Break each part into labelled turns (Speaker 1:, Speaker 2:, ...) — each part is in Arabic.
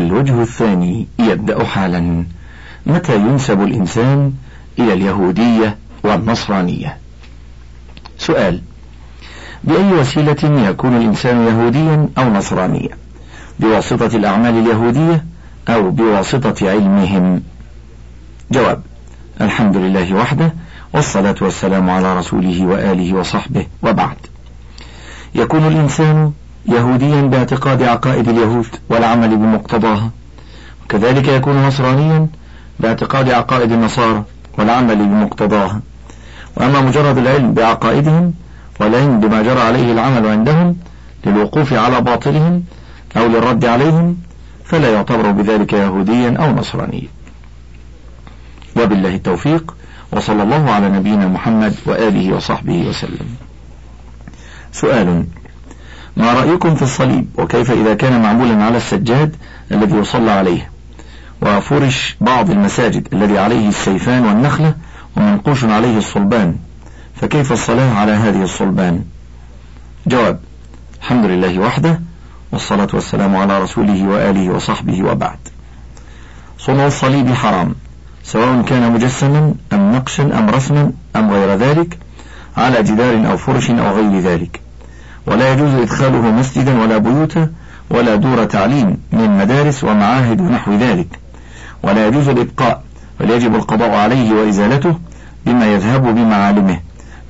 Speaker 1: الوجه الثاني يبدأ حالا. متى ينسب الإنسان إلى اليهودية والنصرانية؟ سؤال. بأي وسيلة يكون الإنسان يهوديا أو نصرانيا؟ بواسطة الأعمال اليهودية أو بواسطة علمهم؟ جواب. الحمد لله وحده والصلاة والسلام على رسوله وآله وصحبه وبعد. يكون الإنسان يهوديا باعتقاد عقائد اليهود والعمل بمقتضاها. وكذلك يكون نصرانيا باعتقاد عقائد النصارى والعمل بمقتضاها. وأما مجرد العلم بعقائدهم والعلم بما جرى عليه العمل عندهم للوقوف على باطلهم أو للرد عليهم فلا يعتبر بذلك يهوديا أو نصرانيا. وبالله التوفيق وصلى الله على نبينا محمد وآله وصحبه وسلم. سؤال ما رأيكم في الصليب؟ وكيف إذا كان معمولا على السجاد الذي يصلى عليه. وفرش بعض المساجد الذي عليه السيفان والنخلة ومنقوش عليه الصلبان. فكيف الصلاة على هذه الصلبان؟ جواب الحمد لله وحده والصلاة والسلام على رسوله وآله وصحبه وبعد. صنع الصليب حرام سواء كان مجسما أم نقشا أم رسما أم غير ذلك على جدار أو فرش أو غير ذلك. ولا يجوز إدخاله مسجدا ولا بيوتا ولا دور تعليم من مدارس ومعاهد ونحو ذلك. ولا يجوز الإبقاء بل يجب القضاء عليه وإزالته بما يذهب بمعالمه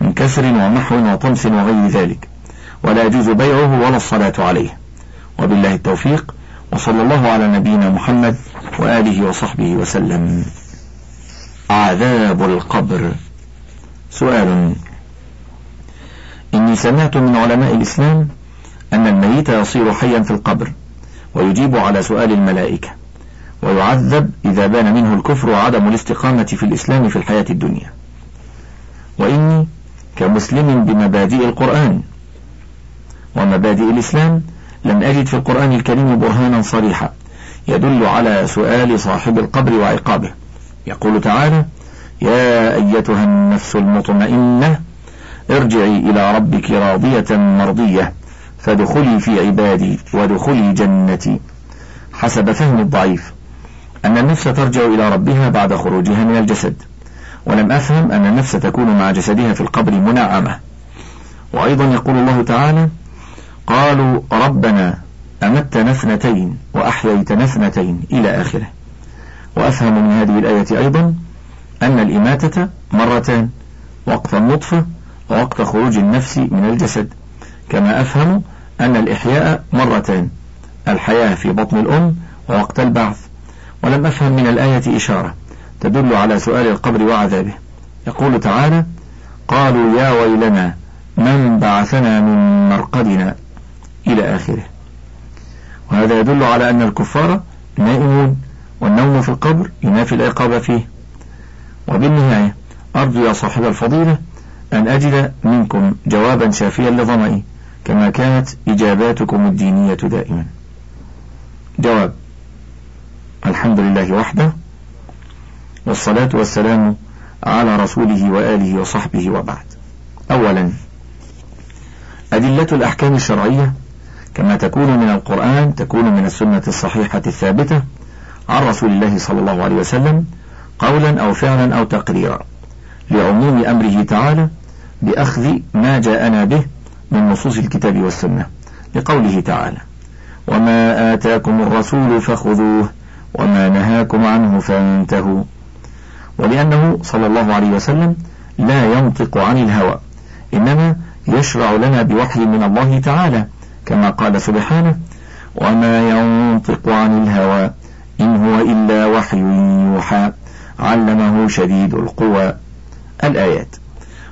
Speaker 1: من كسر ومحو وطمس وغير ذلك. ولا يجوز بيعه ولا الصلاة عليه. وبالله التوفيق وصلى الله على نبينا محمد وآله وصحبه وسلم. عذاب القبر. سؤال سمعت من علماء الإسلام أن الميت يصير حيا في القبر ويجيب على سؤال الملائكة ويعذب إذا بان منه الكفر وعدم الاستقامة في الإسلام في الحياة الدنيا. وإني كمسلم بمبادئ القرآن. ومبادئ الإسلام لم أجد في القرآن الكريم برهانا صريحا يدل على سؤال صاحب القبر وعقابه. يقول تعالى يا أيتها النفس المطمئنة ارجعي إلى ربك راضية مرضية فادخلي في عبادي وادخلي جنتي. حسب فهم الضعيف أن النفس ترجع إلى ربها بعد خروجها من الجسد ولم أفهم أن النفس تكون مع جسدها في القبر منعمة. وأيضا يقول الله تعالى قالوا ربنا أمتنا اثنتين وأحييتنا اثنتين إلى آخره. وأفهم من هذه الآية أيضا أن الإماتة مرتان وقت النطفة ووقت خروج النفس من الجسد. كما أفهم أن الإحياء مرتان الحياة في بطن الأم ووقت البعث. ولم أفهم من الآية إشارة تدل على سؤال القبر وعذابه. يقول تعالى قالوا يا ويلنا من بعثنا من مرقدنا إلى آخره. وهذا يدل على أن الكفار نائمون والنوم في القبر ينافي العقاب فيه. وبالنهاية أرجو يا صاحب الفضيلة أن أجد منكم جوابا شافيا لظمئي كما كانت إجاباتكم الدينية دائما. جواب الحمد لله وحده والصلاة والسلام على رسوله وآله وصحبه وبعد. أولا أدلة الأحكام الشرعية كما تكون من القرآن تكون من السنة الصحيحة الثابتة عن رسول الله صلى الله عليه وسلم قولا أو فعلا أو تقريرا لعموم أمره تعالى بأخذ ما جاءنا به من نصوص الكتاب والسنة لقوله تعالى وما آتاكم الرسول فخذوه وما نهاكم عنه فانتهوا. ولأنه صلى الله عليه وسلم لا ينطق عن الهوى إنما يشرع لنا بوحي من الله تعالى كما قال سبحانه وما ينطق عن الهوى إن هو إلا وحي يوحى علمه شديد القوى. الآيات.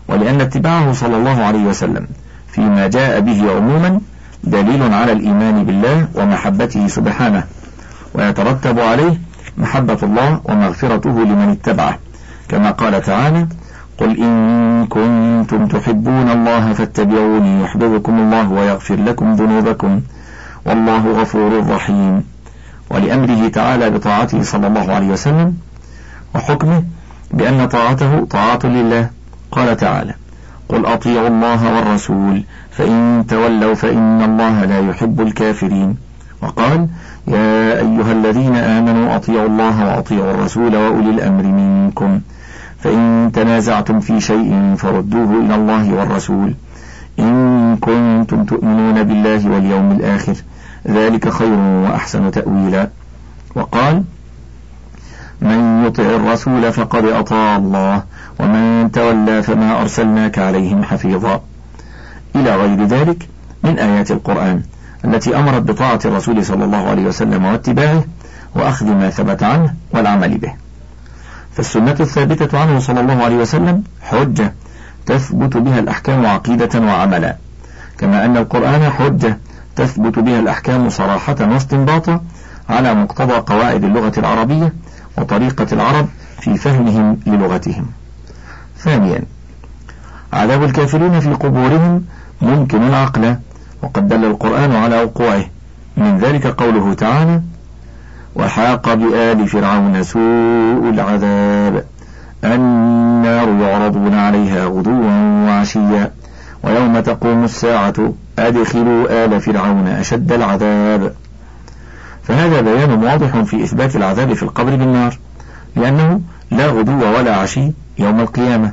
Speaker 1: ولأن اتباعه صلى الله عليه وسلم فيما جاء به عموما دليل على الإيمان بالله ومحبته سبحانه ويترتب عليه محبة الله ومغفرته لمن اتبعه. كما قال تعالى قل إن كنتم تحبون الله فاتبعوني يحببكم الله ويغفر لكم ذنوبكم والله غفور رحيم. ولأمره تعالى بطاعته صلى الله عليه وسلم وحكمه بأن طاعته طاعة لله قال تعالى قل أطيعوا الله والرسول فإن تولوا فإن الله لا يحب الكافرين. وقال يا أيها الذين آمنوا أطيعوا الله وأطيعوا الرسول وأولي الأمر منكم. فإن تنازعتم في شيء فردوه إلى الله والرسول. إن كنتم تؤمنون بالله واليوم الآخر ذلك خير وأحسن تأويلا. وقال من يطع الرسول فقد أطاع الله. ومن تولى فما أرسلناك عليهم حفيظا. إلى غير ذلك من آيات القرآن التي أمرت بطاعة الرسول صلى الله عليه وسلم واتباعه وأخذ ما ثبت عنه والعمل به. فالسنة الثابتة عنه صلى الله عليه وسلم حجة تثبت بها الأحكام عقيدة وعملا. كما أن القرآن حجة تثبت بها الأحكام صراحة واستنباطا على مقتضى قواعد اللغة العربية وطريقة العرب في فهمهم للغتهم. ثانيا عذاب الكافرين في قبورهم ممكن عقلا وقد دل القرآن على وقوعه. من ذلك قوله تعالى وحاق بآل فرعون سوء العذاب النار يعرضون عليها غدوا وعشيا ويوم تقوم الساعة أدخلوا آل فرعون أشد العذاب. فهذا بيان واضح في إثبات العذاب في القبر بالنار لأنه لا غدو ولا عشي يوم القيامة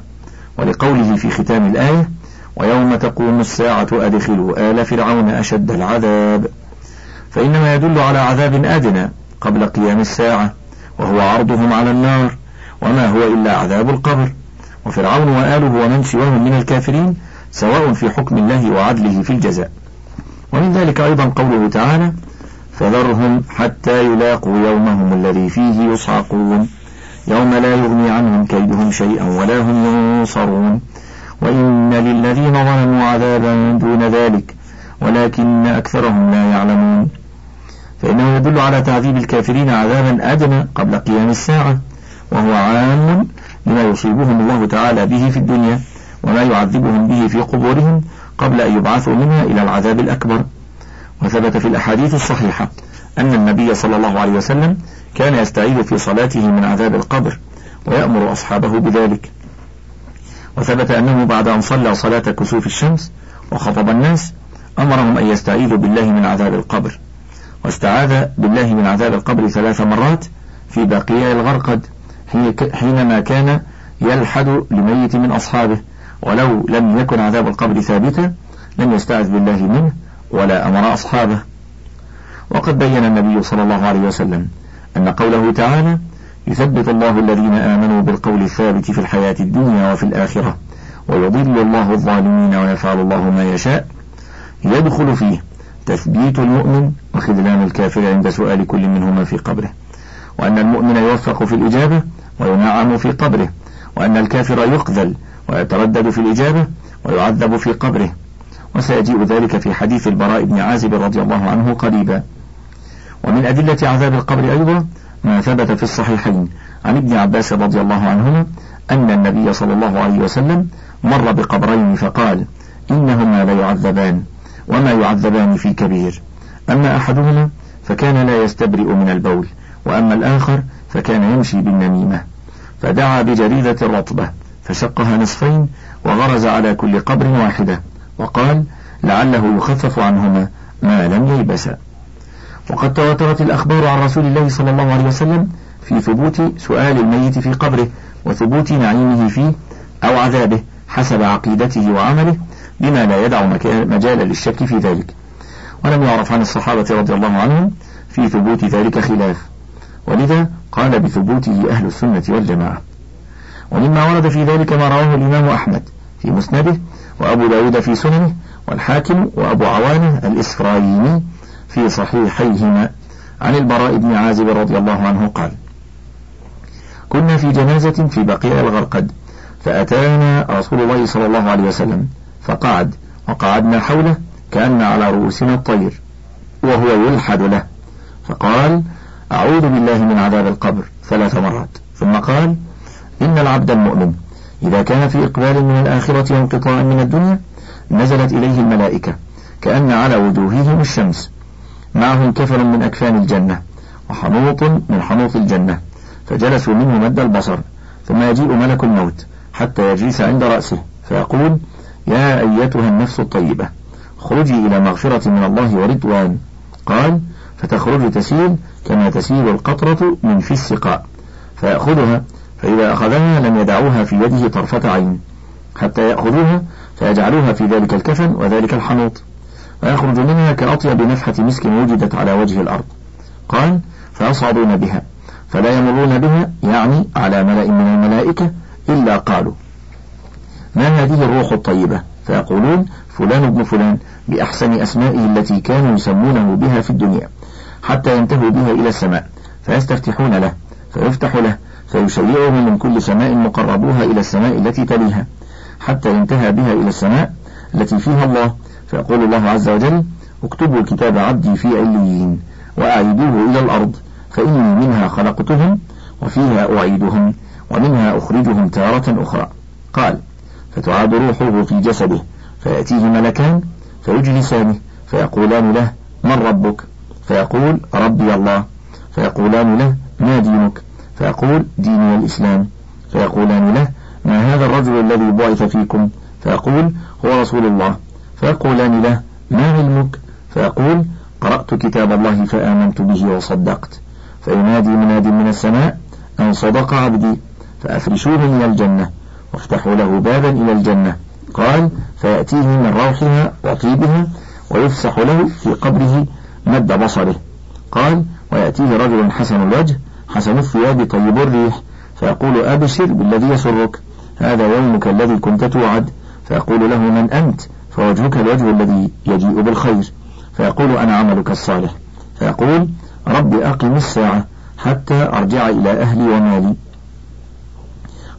Speaker 1: ولقوله في ختام الآية ويوم تقوم الساعة أدخلوا آل فرعون أشد العذاب. فإنما يدل على عذاب أدنى قبل قيام الساعة وهو عرضهم على النار وما هو إلا عذاب القبر. وفرعون وآله ومن سواهم من الكافرين سواء في حكم الله وعدله في الجزاء. ومن ذلك أيضا قوله تعالى فذرهم حتى يلاقوا يومهم الذي فيه يصعقون. يوم لا يغني عنهم كيدهم شيئا ولا هم ينصرون. وإن للذين ظلموا عذابا دون ذلك ولكن أكثرهم لا يعلمون. فإنه يدل على تعذيب الكافرين عذابا أدنى قبل قيام الساعة وهو عام لما يصيبهم الله تعالى به في الدنيا وما يعذبهم به في قبورهم قبل أن يبعثوا منها إلى العذاب الأكبر. وثبت في الأحاديث الصحيحة أن النبي صلى الله عليه وسلم كان يستعيذ في صلاته من عذاب القبر ويأمر أصحابه بذلك. وثبت أنه بعد أن صلى صلاة كسوف الشمس وخطب الناس أمرهم أن يستعيذوا بالله من عذاب القبر. واستعاذ بالله من عذاب القبر ثلاث مرات في بقيع الغرقد حينما كان يلحد لميت من أصحابه. ولو لم يكن عذاب القبر ثابتا لم يستعذ بالله منه ولا أمر أصحابه. وقد بين النبي صلى الله عليه وسلم أن قوله تعالى يثبت الله الذين آمنوا بالقول الثابت في الحياة الدنيا وفي الآخرة ويضل الله الظالمين ويفعل الله ما يشاء. يدخل فيه تثبيت المؤمن وخذلان الكافر عند سؤال كل منهما في قبره. وأن المؤمن يوفق في الإجابة وينعم في قبره. وأن الكافر يقذل ويتردد في الإجابة ويعذب في قبره. وسيجيء ذلك في حديث البراء بن عازب رضي الله عنه قريبا. ومن أدلة عذاب القبر أيضا ما ثبت في الصحيحين. عن ابن عباس رضي الله عنهما أن النبي صلى الله عليه وسلم مر بقبرين فقال إنهما ليعذبان وما يعذبان في كبير. أما أحدهما فكان لا يستبرئ من البول وأما الآخر فكان يمشي بالنميمة. فدعا بجريدة رطبة فشقها نصفين وغرز على كل قبر واحدة وقال لعله يخفف عنهما ما لم ييبسا وقد تواترت الأخبار عن رسول الله صلى الله عليه وسلم في ثبوت سؤال الميت في قبره وثبوت نعيمه فيه أو عذابه حسب عقيدته وعمله بما لا يدع مجالا للشك في ذلك. ولم يعرف عن الصحابة رضي الله عنهم في ثبوت ذلك خلاف. ولذا قال بثبوته أهل السنة والجماعة. ومما ورد في ذلك ما رواه الإمام أحمد في مسنده وأبو داود في سننه والحاكم وأبو عوانة الإسفرايني في صحيحيهما. عن البراء بن عازب رضي الله عنه قال كنا في جنازة في بقيع الغرقد فأتانا رسول الله صلى الله عليه وسلم فقعد وقعدنا حوله كأن على رؤوسنا الطير وهو يلحد له فقال أعوذ بالله من عذاب القبر ثلاث مرات. ثم قال إن العبد المؤمن إذا كان في إقبال من الآخرة وانقطاع من الدنيا نزلت إليه الملائكة كأن على وجوههم الشمس معهم كفر من أكفان الجنة وحنوط من حنوط الجنة فجلسوا منه مد البصر ثم يجيء ملك الموت حتى يجلس عند رأسه فيقول يا أيتها النفس الطيبة خرجي إلى مغفرة من الله ورضوان. قال فتخرج تسيل كما تسيل القطرة من في السقاء. فيأخذها فإذا أخذها لم يدعوها في يده طرفة عين حتى يأخذوها فيجعلوها في ذلك الكفن وذلك الحنوط. فيخرج منها كأطيب نفحة مسك وجدت على وجه الأرض. قال فيصعدون بها فلا يمرون بها يعني على ملأ من الملائكة إلا قالوا ما هذه الروح الطيبة؟ فيقولون فلان ابن فلان بأحسن أسمائه التي كانوا يسمونه بها في الدنيا حتى ينتهوا بها إلى السماء فيستفتحون له فيفتح له فيشيعه من كل سماء مقربوها إلى السماء التي تليها حتى انتهى بها إلى السماء التي فيها الله فيقول الله عز وجل اكتبوا كتاب عبدي في عليين وأعيدوه إلى الأرض فإني منها خلقتهم وفيها أعيدهم ومنها أخرجهم تارة أخرى. قال فتعاد روحه في جسده فيأتيه ملكان فيجلسانه فيقولان له من ربك؟ فيقول ربي الله. فيقولان له ما دينك؟ فيقول ديني الإسلام. فيقولان له ما هذا الرجل الذي بعث فيكم؟ فيقول هو رسول الله. فيقولان له ما علمك؟ فيقول قرأت كتاب الله فآمنت به وصدقت. فينادي مناد من السماء أن صدق عبدي. فأفرشوه من الجنة وافتحوا له بابا إلى الجنة. قال فيأتيه من روحها وطيبها ويفسح له في قبره مد بصره. قال ويأتيه رجل حسن الوجه حسن الثياب طيب الريح. فيقول أبشر بالذي يسرك هذا يومك الذي كنت توعد. فيقول له من أنت؟ فوجهك الوجه الذي يجيء بالخير فيقول أنا عملك الصالح. فيقول رب أقم الساعة حتى أرجع إلى أهلي ومالي.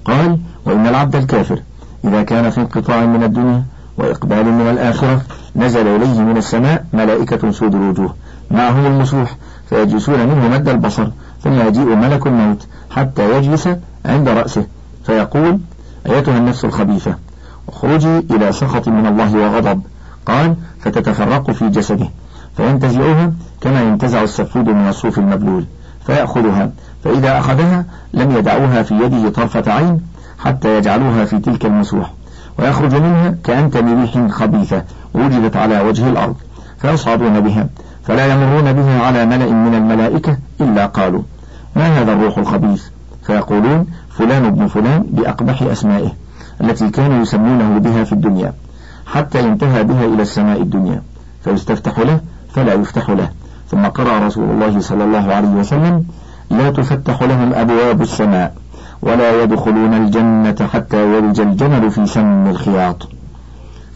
Speaker 1: قال وإن العبد الكافر إذا كان في انقطاع من الدنيا وإقبال من الآخرة نزل إليه من السماء ملائكة سود الوجوه. معهم المسوح فيجلسون منه مد البصر ثم يجيء ملك الموت حتى يجلس عند رأسه. فيقول أيتها النفس الخبيثة؟ اخرجي إلى سخط من الله وغضب. قال فتتفرق في جسده. فينتزعها كما ينتزع السفود من الصوف المبلول. فيأخذها. فإذا أخذها لم يدعوها في يده طرفة عين حتى يجعلوها في تلك المسوح. ويخرج منها كأنتم ريح خبيثة وجدت على وجه الأرض. فيصعدون بها. فلا يمرون بها على ملأ من الملائكة إلا قالوا ما هذا الروح الخبيث؟ فيقولون فلان ابن فلان بأقبح أسمائه. التي كانوا يسمونه بها في الدنيا حتى ينتهى بها إلى السماء الدنيا فيستفتح له فلا يفتح له. ثم قرأ رسول الله صلى الله عليه وسلم لا تفتح لهم أبواب السماء ولا يدخلون الجنة حتى يلج الجمل في سم الخياط.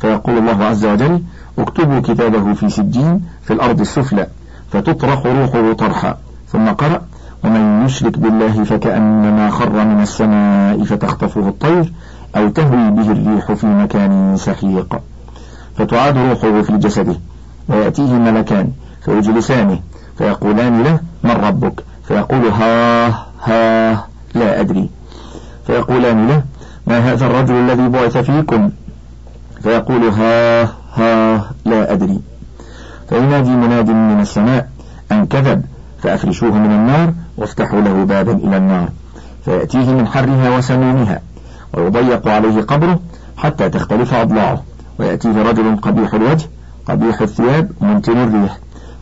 Speaker 1: فيقول الله عز وجل اكتبوا كتابه في سجين في الأرض السفلى فتطرح روحه طرحا. ثم قرأ ومن يشرك بالله فكأنما خر من السماء فتخطفه الطير أو تهوي به الريح في مكان سحيق. فتعاد روحه في جسده ويأتيه ملكان فيجلسانه فيقولان له من ربك؟ فيقول ها ها لا أدري. فيقولان له ما هذا الرجل الذي بعث فيكم؟ فيقول ها ها لا أدري. فينادي مناد من السماء أن كذب فأفرشوه من النار وافتحوا له بابا إلى النار. فيأتيه من حرها وسمومها. ويضيق عليه قبره حتى تختلف أضلاعه ويأتيه رجل قبيح الوجه قبيح الثياب منتن الريح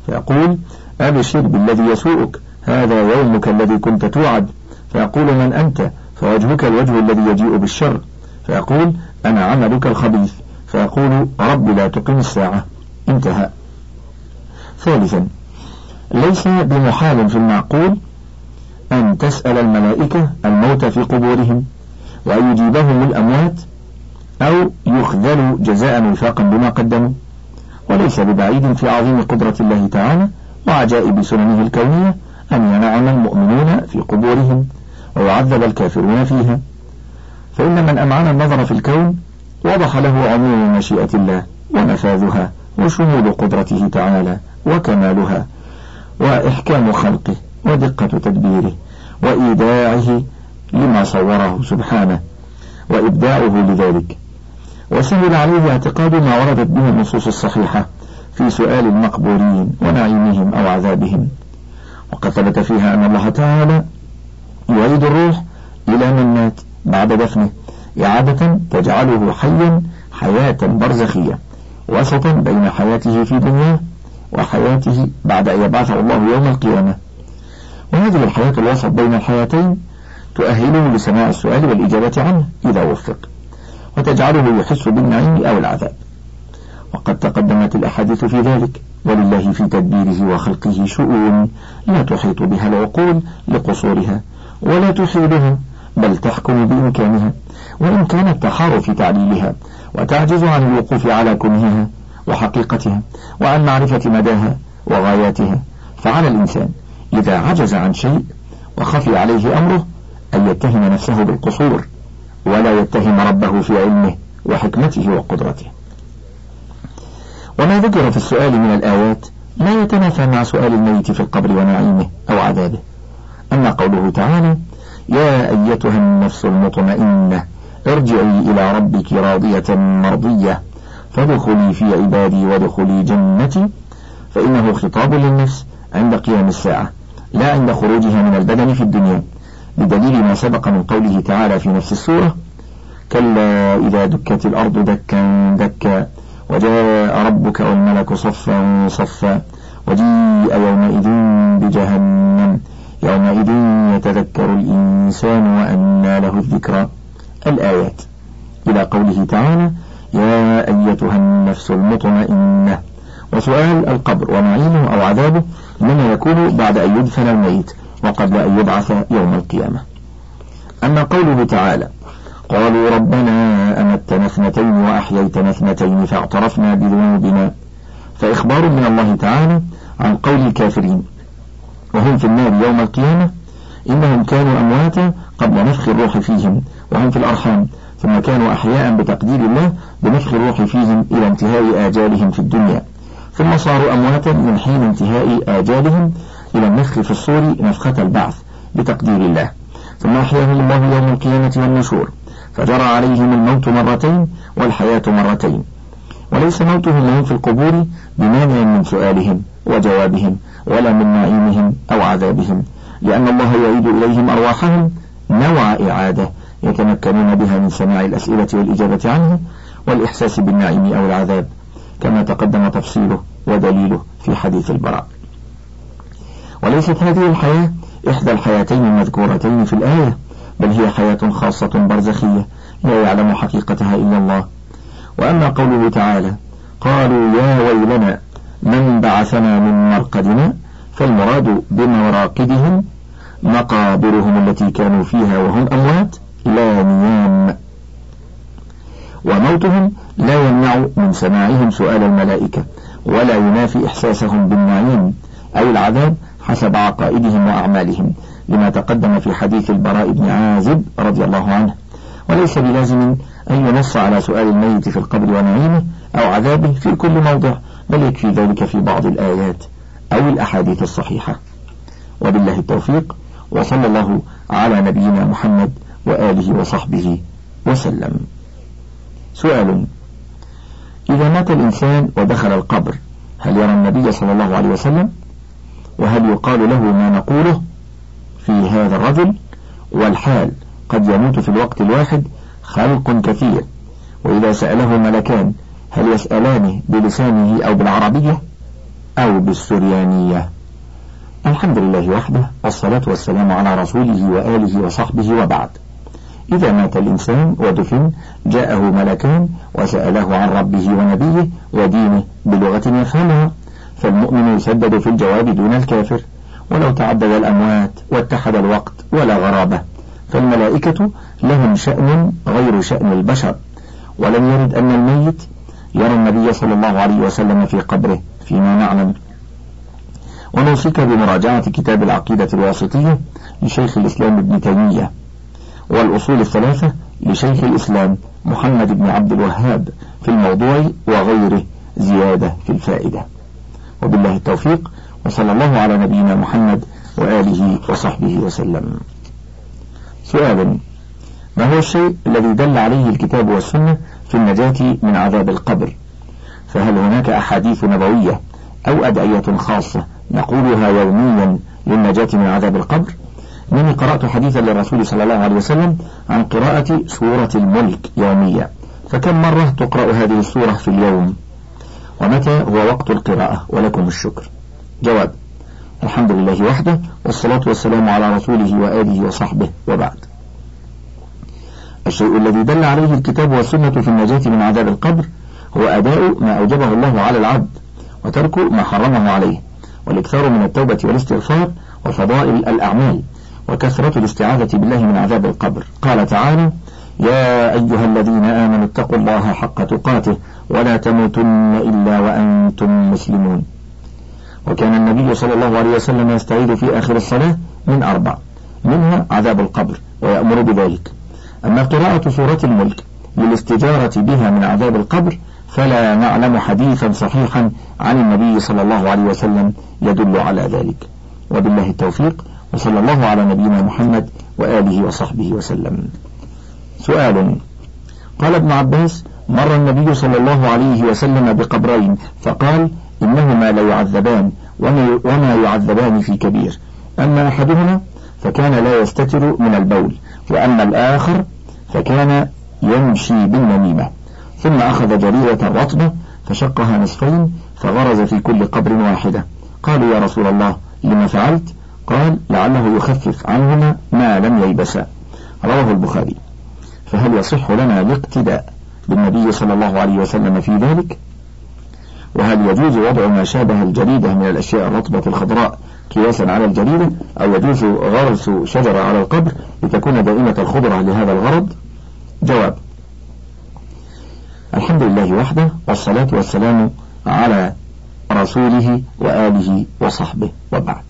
Speaker 1: فيقول أبشر بالذي يسوءك هذا يومك الذي كنت توعد. فيقول من أنت؟ فوجهك الوجه الذي يجيء بالشر. فيقول أنا عملك الخبيث. فيقول رب لا تقم الساعة. انتهى. ثالثا ليس بمحال في المعقول أن تسأل الملائكة الموت في قبورهم. وأن يجيبهم الأموات أو يخذلوا جزاء وفاقا بما قدموا. وليس ببعيد في عظيم قدرة الله تعالى وعجائب سننه الكونية أن ينعم المؤمنون في قبورهم ويعذب الكافرون فيها. فإن من أمعن النظر في الكون وضح له عموم مشيئة الله ونفاذها وشمول قدرته تعالى وكمالها وإحكام خلقه ودقة تدبيره وإيداعه لما صوره سبحانه وإبداعه لذلك. وسهل عليه اعتقاد ما وردت به النصوص الصحيحة في سؤال المقبورين ونعيمهم أو عذابهم. وقد ثبت فيها أن الله تعالى يعيد الروح إلى من مات بعد دفنه إعادة تجعله حيا حياة برزخية وسطا بين حياته في دنياه وحياته بعد أن يبعثه الله يوم القيامة. وهذه الحياة الوسط بين الحياتين تؤهله لسماع السؤال والإجابة عنه إذا وفق وتجعله يحس بالنعيم أو العذاب. وقد تقدمت الأحاديث في ذلك ولله في تدبيره وخلقه شؤون لا تحيط بها العقول لقصورها ولا تحيلها بل تحكم بإمكانها وإن كانت تحار في تعليلها وتعجز عن الوقوف على كنهها وحقيقتها وعن معرفة مداها وغاياتها فعلى الإنسان إذا عجز عن شيء وخفي عليه أمره أن يتهم نفسه بالقصور ولا يتهم ربه في علمه وحكمته وقدرته. وما ذكر في السؤال من الآيات لا يتنافى مع سؤال الميت في القبر ونعيمه أو عذابه. أما قوله تعالى يا أيتها النفس المطمئنة ارجعي إلى ربك راضية مرضية فادخلي في عبادي وادخلي جنتي فإنه خطاب للنفس عند قيام الساعة لا عند خروجها من البدن في الدنيا. بدليل ما سبق من قوله تعالى في نفس السورة كلا إذا دكت الأرض دكا دكا وجاء ربك والملك صفا صفا وجيء يومئذ بجهنم يومئذ يتذكر الإنسان وأنى له الذكرى. الآيات. إلى قوله تعالى يا أيتها النفس المطمئنة. وسؤال القبر ونعيمه أو عذابه إنما يكون بعد أن يدفن الميت؟ وقبل أن يبعث يوم القيامة. أما قوله تعالى قالوا ربنا أمتنا اثنتين وأحييتنا اثنتين فاعترفنا بذنوبنا. فإخبار من الله تعالى عن قول الكافرين وهم في النار يوم القيامة إنهم كانوا أمواتا قبل نفخ الروح فيهم وهم في الأرحام ثم كانوا أحياء بتقدير الله بنفخ الروح فيهم إلى انتهاء آجالهم في الدنيا ثم صاروا أمواتا من حين انتهاء آجالهم إلى النفخ في الصور نفخة البعث بتقدير الله. ثم أحياهم الله يوم القيامة والنشور. فجرى عليهم الموت مرتين والحياة مرتين. وليس موتهم لهم في القبور بمانع من سؤالهم وجوابهم ولا من نعيمهم أو عذابهم. لأن الله يعيد إليهم أرواحهم نوع إعادة يتمكنون بها من سماع الأسئلة والإجابة عنه والإحساس بالنعيم أو العذاب كما تقدم تفصيله ودليله في حديث البراء. وليست هذه الحياة إحدى الحياتين المذكورتين في الآية بل هي حياة خاصة برزخية لا يعلم حقيقتها إلا الله. وأما قوله تعالى قالوا يا ويلنا من بعثنا من مرقدنا فالمراد بمراقدهم مقابرهم التي كانوا فيها وهم أموات لا نيام. وموتهم لا يمنع من سماعهم سؤال الملائكة ولا ينافي إحساسهم بالنعيم أو العذاب حسب عقائدهم وأعمالهم لما تقدم في حديث البراء بن عازب رضي الله عنه. وليس بلازم أن ينص على سؤال الميت في القبر ونعيمه أو عذابه في كل موضع بل يكفي ذلك في بعض الآيات أو الأحاديث الصحيحة. وبالله التوفيق وصلى الله على نبينا محمد وآله وصحبه وسلم. سؤال إذا مات الإنسان ودخل القبر هل يرى النبي صلى الله عليه وسلم؟ وهل يقال له ما نقوله في هذا الرجل؟ والحال قد يموت في الوقت الواحد خلق كثير. وإذا سأله ملكان هل يسألانه بلسانه أو بالعربية؟ أو بالسريانية. الحمد لله وحده والصلاة والسلام على رسوله وآله وصحبه وبعد. إذا مات الإنسان ودفن جاءه ملكان وسأله عن ربه ونبيه ودينه بلغة يفهمها. فالمؤمن يسدد في الجواب دون الكافر ولو تعدد الأموات واتحد الوقت ولا غرابة فالملائكة لهم شأن غير شأن البشر. ولم يرد أن الميت يرى النبي صلى الله عليه وسلم في قبره فيما نعلم. ونوصيك بمراجعة كتاب العقيدة الواسطية لشيخ الإسلام ابن تيمية والأصول الثلاثة لشيخ الإسلام محمد بن عبد الوهاب في الموضوع وغيره زيادة في الفائدة. وبالله التوفيق وصلى الله على نبينا محمد وآله وصحبه وسلم. سؤال ما هو الشيء الذي دل عليه الكتاب والسنة في النجاة من عذاب القبر؟ فهل هناك أحاديث نبوية أو أدعية خاصة نقولها يوميا للنجاة من عذاب القبر؟ إنني قرأت حديثا للرسول صلى الله عليه وسلم عن قراءة سورة الملك يوميا. فكم مرة تقرأ هذه السورة في اليوم؟ ومتى هو وقت القراءة؟ ولكم الشكر. جواب الحمد لله وحده والصلاة والسلام على رسوله وآله وصحبه وبعد. الشيء الذي دل عليه الكتاب والسنة في النجاة من عذاب القبر هو أداء ما أوجبه الله على العبد وترك ما حرمه عليه والإكثار من التوبة والاستغفار وفضائل الأعمال وكثرة الاستعاذة بالله من عذاب القبر. قال تعالى يا أيها الذين آمنوا اتقوا الله حق تقاته ولا تموتن إلا وأنتم مسلمون. وكان النبي صلى الله عليه وسلم يستعيذ في آخر الصلاة من أربع. منها عذاب القبر ويأمر بذلك. أما قراءة سورة الملك للاستجارة بها من عذاب القبر فلا نعلم حديثا صحيحا عن النبي صلى الله عليه وسلم يدل على ذلك. وبالله التوفيق وصلى الله على نبينا محمد وآله وصحبه وسلم. سؤال. قال ابن عباس مر النبي صلى الله عليه وسلم بقبرين فقال إنهما ليعذبان وما يعذبان في كبير. أما أحدهما فكان لا يستتر من البول وأما الآخر فكان يمشي بالنميمة ثم أخذ جريرة رطبة فشقها نصفين فغرز في كل قبر واحدة. قالوا يا رسول الله لما فعلت؟ قال لعله يخفف عنهما ما لم ييبسا رواه البخاري. فهل يصح لنا الاقتداء بالنبي صلى الله عليه وسلم في ذلك؟ وهل يجوز وضع ما شابه الجريدة من الأشياء الرطبة الخضراء قياسا على الجريدة أو يجوز غرس شجرة على القبر لتكون دائمة الخضرة لهذا الغرض؟ جواب الحمد لله وحده والصلاة والسلام على رسوله وآله وصحبه وبعد.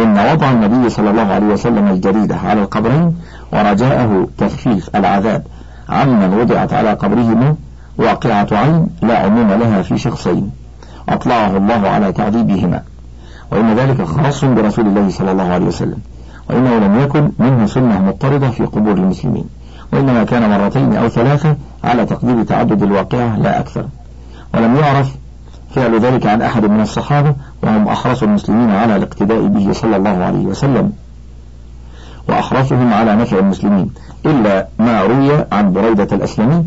Speaker 1: إن وضع النبي صلى الله عليه وسلم الجريدة على القبرين ورجاءه تخفيف العذاب. عمن وضعت على قبرهما واقعة عين لا عموم لها في شخصين. أطلعه الله على تعذيبهما. وإن ذلك خاص برسول الله صلى الله عليه وسلم. وإنه لم يكن منه سنة مضطردة في قبور المسلمين. وإنما كان مرتين أو ثلاثة على تقدير تعدد الواقعة لا أكثر. ولم يعرف فعل ذلك عن أحد من الصحابة وهم أحرص المسلمين على الاقتداء به صلى الله عليه وسلم. وأحرصهم على نفع المسلمين إلا ما روي عن بريدة الأسلمي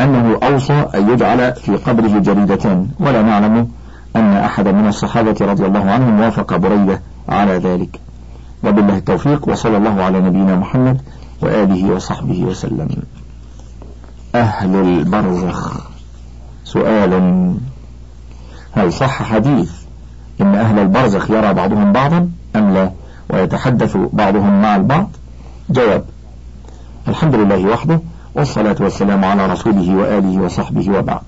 Speaker 1: أنه أوصى أن يجعل في قبره جريدتان ولا نعلم أن أحد من الصحابة رضي الله عنهم وافق بريدة على ذلك. وبالله التوفيق وصلى الله على نبينا محمد وآله وصحبه وسلم. أهل البرزخ. سؤال. هل صح حديث إن أهل البرزخ يرى بعضهم بعضا أم لا؟ ويتحدث بعضهم مع البعض. جواب الحمد لله وحده والصلاة والسلام على رسوله وآله وصحبه وبعد.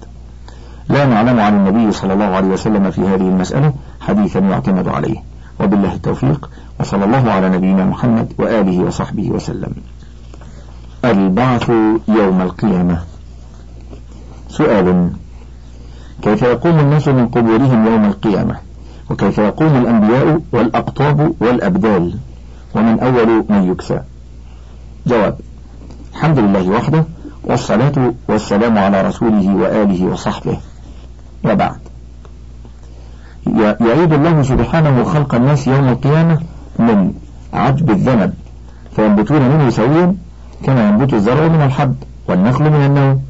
Speaker 1: لا نعلم عن النبي صلى الله عليه وسلم في هذه المسألة حديثا يعتمد عليه. وبالله التوفيق وصلى الله على نبينا محمد وآله وصحبه وسلم. البعث يوم القيامة. سؤال كيف يقوم الناس من قبورهم يوم القيامة؟ وكيف يقوم الأنبياء والأقطاب والأبدال؟ ومن أول من يكسى. جواب الحمد لله وحده والصلاة والسلام على رسوله وآله وصحبه. وبعد يعيد الله سبحانه خلق الناس يوم القيامة من عجب الذنب فينبتون منه سويا كما ينبت الزرع من الحب والنخل من النوم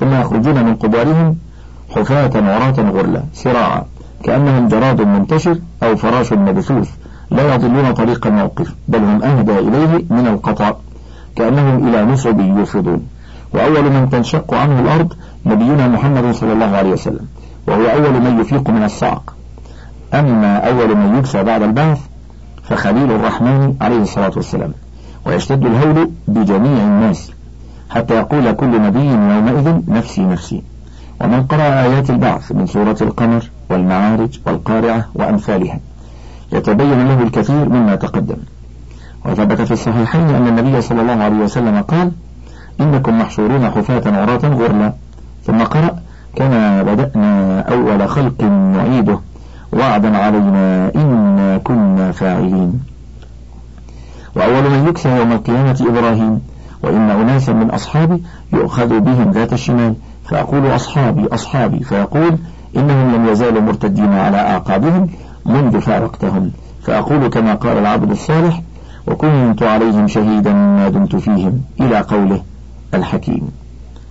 Speaker 1: ثم يخرجون من قبورهم حفاة عراة غرلا سراعا. كأنهم جراد منتشر أو فراش مبثوث لا يضلون طريق الموقف بل هم أهدى إليه من القطع كأنهم إلى نصب يوفضون. وأول من تنشق عنه الأرض نبينا محمد صلى الله عليه وسلم وهو أول من يفيق من الصعق أما أول من يكسى بعد البعث فخليل الرحمن عليه الصلاة والسلام ويشتد الهول بجميع الناس حتى يقول كل نبي يومئذ نفسي نفسي. ومن قرأ آيات البعث من سورة القمر والمعارج والقارعة وأمثالها. يتبين له الكثير مما تقدم. وثبت في الصحيحين أن النبي صلى الله عليه وسلم قال إنكم محشورون حفاة عراة غرلا. ثم قرأ كما بدأنا أول خلق نعيده. وعدا علينا إنا كنا فاعلين. وأول من يكسى يوم القيامة إبراهيم. وإن أناسا من أصحابي يؤخذ بهم ذات الشمال. فأقول أصحابي أصحابي. فيقول إنهم لم يزالوا مرتدين على أعقابهم منذ فارقتهم. فأقول كما قال العبد الصالح وكنت عليهم شهيدا ما دمت فيهم إلى قوله الحكيم.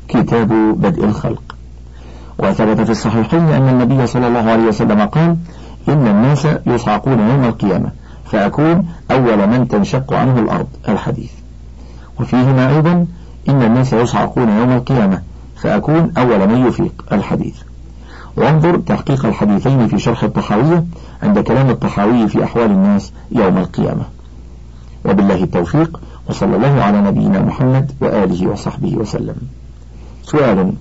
Speaker 1: كتاب بدء الخلق. وثبت في الصحيحين أن النبي صلى الله عليه وسلم قال إن الناس يصعقون يوم القيامة فأكون أول من تنشق عنه الأرض الحديث. وفيهما أيضا إن الناس يصعقون يوم القيامة فأكون أول من يفيق الحديث. وانظر تحقيق الحديثين في شرح الطحاوية عند كلام الطحاوي في أحوال الناس يوم القيامة. وبالله التوفيق وصلى الله على نبينا محمد وآله وصحبه وسلم. سؤال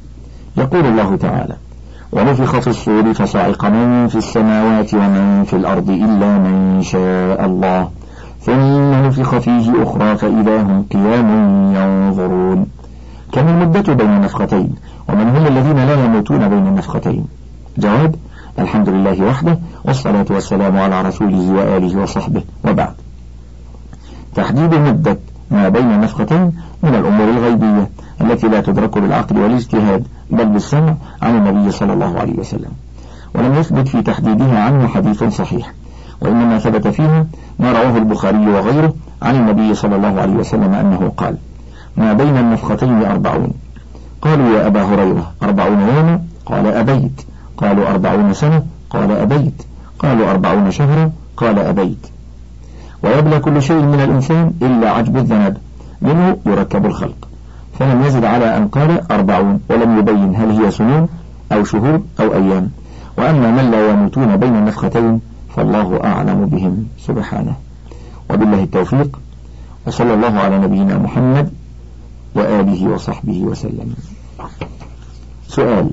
Speaker 1: يقول الله تعالى ونفخ في الصور فصعق من في السماوات ومن في الأرض إلا من شاء الله. ثم نفخ فيه أخرى فإذا هم قيام ينظرون. كم المدة بين النفختين؟ ومن هم الذين لا يموتون بين النفختين؟ جواب الحمد لله وحده والصلاة والسلام على رسوله وآله وصحبه وبعد. تحديد مدة ما بين النفختين من الأمور الغيبية التي لا تدرك بالعقل والاجتهاد بل بالسمع عن النبي صلى الله عليه وسلم. ولم يثبت في تحديدها عنه حديث صحيح وإنما ثبت فيها ما رواه البخاري وغيره عن النبي صلى الله عليه وسلم أنه قال ما بين النفختين أربعون قالوا يا أبا هريرة أربعون يوما؟ قال أبيت قالوا أربعون سنة قال أبيت. قالوا أربعون شهرا قال أبيت. ويبلى كل شيء من الإنسان إلا عجب الذنب. منه يركب الخلق. فلم يزد على أن قال أربعون ولم يبين هل هي سنون أو شهور أو أيام. وأما من لا يموتون بين النفختين فالله أعلم بهم. سبحانه. وبالله التوفيق. وصلى الله على نبينا محمد وآله وصحبه وسلم. سؤال.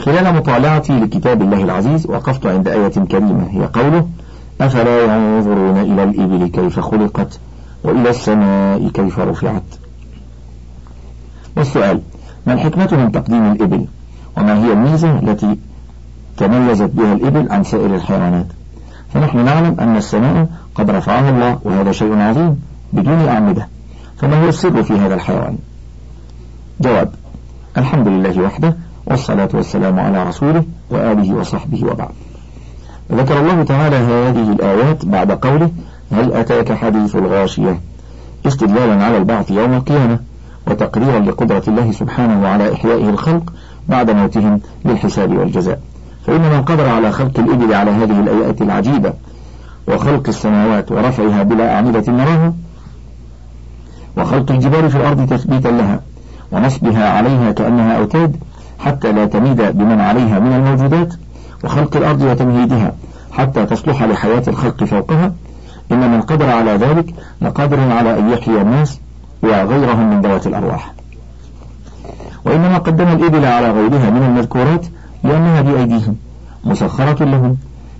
Speaker 1: خلال مطالعتي لكتاب الله العزيز وقفت عند آية كريمة هي قوله أفلا ينظرون إلى الإبل كيف خلقت وإلى السماء كيف رفعت؟ والسؤال ما الحكمة من تقديم الإبل؟ وما هي الميزة التي تميزت بها الإبل عن سائر الحيوانات؟ فنحن نعلم أن السماء قد رفعها الله وهذا شيء عظيم بدون أعمدة. فما هو السر في هذا الحيوان؟ جواب الحمد لله وحده والصلاة والسلام على رسوله وآله وصحبه وبعد. ذكر الله تعالى هذه الآيات بعد قوله هل أتاك حديث الغاشية؟ استدلالا على البعث يوم القيامة وتقريرا لقدرة الله سبحانه على إحيائه الخلق بعد موتهم للحساب والجزاء. فإن من قدر على خلق الإبل على هذه الآيات العجيبة وخلق السماوات ورفعها بلا أعمدة نراها وخلق الجبال في الأرض تثبيتا لها ونصبها عليها كأنها أوتاد حتى لا تميد بمن عليها من الموجودات وخلق الأرض وتمهيدها حتى تصلح لحياة الخلق فوقها. إن من قدر على ذلك لقادر على أن يحيي الناس وغيرهم من ذوات الأرواح. وإنما قدم الإبل على غيرها من المذكورات لأنها بأيديهم مسخرة لهم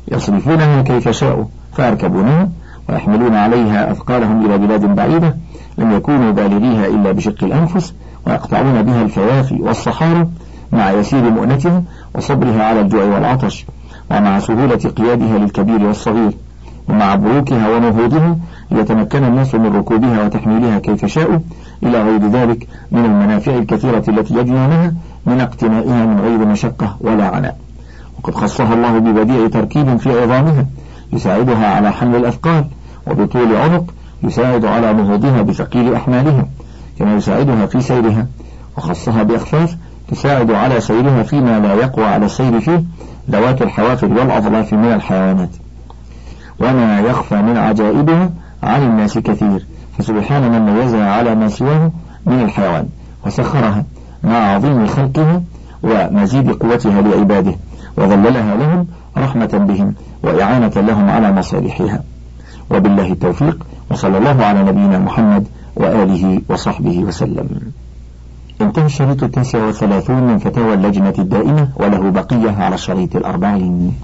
Speaker 1: يصرفونها كيف شاءوا فيركبونها ويحملون عليها أثقالهم إلى بلاد بعيدة لم يكونوا بالغيها إلا بشق الأنفس ويقطعون بها الفوافي والصحارى مع يسير مؤنتها وصبرها على الجوع والعطش ومع سهولة قيادها للكبير والصغير ومع بروكها ونهوضها ليتمكن الناس من ركوبها وتحميلها كيف شاءوا إلى غير ذلك من المنافع الكثيرة التي يجنونها من اقتنائها من غير مشقة ولا عناء. وقد خصها الله ببديع تركيب في عظامها يساعدها على حمل الأثقال وبطول عنق يساعد على نهوضها بثقيل أحمالها كما يساعدها في سيرها وخصها بأخفاف تساعد على سيرها فيما لا يقوى على السير فيه ذوات الحوافر والأظلاف من الحيوانات. وما يخفى من عجائبها عن الناس كثير. فسبحان من ميزها على ما سواه من الحيوان. وسخرها مع عظيم خلقها ومزيد قوتها لعباده. وذللها لهم رحمة بهم وإعانة لهم على مصالحها. وبالله التوفيق. وصلى الله على نبينا محمد وآله وصحبه وسلم. انتهى الشريط التاسع والثلاثون من فتاوى اللجنة الدائمة وله بقية على الشريط الأربعين.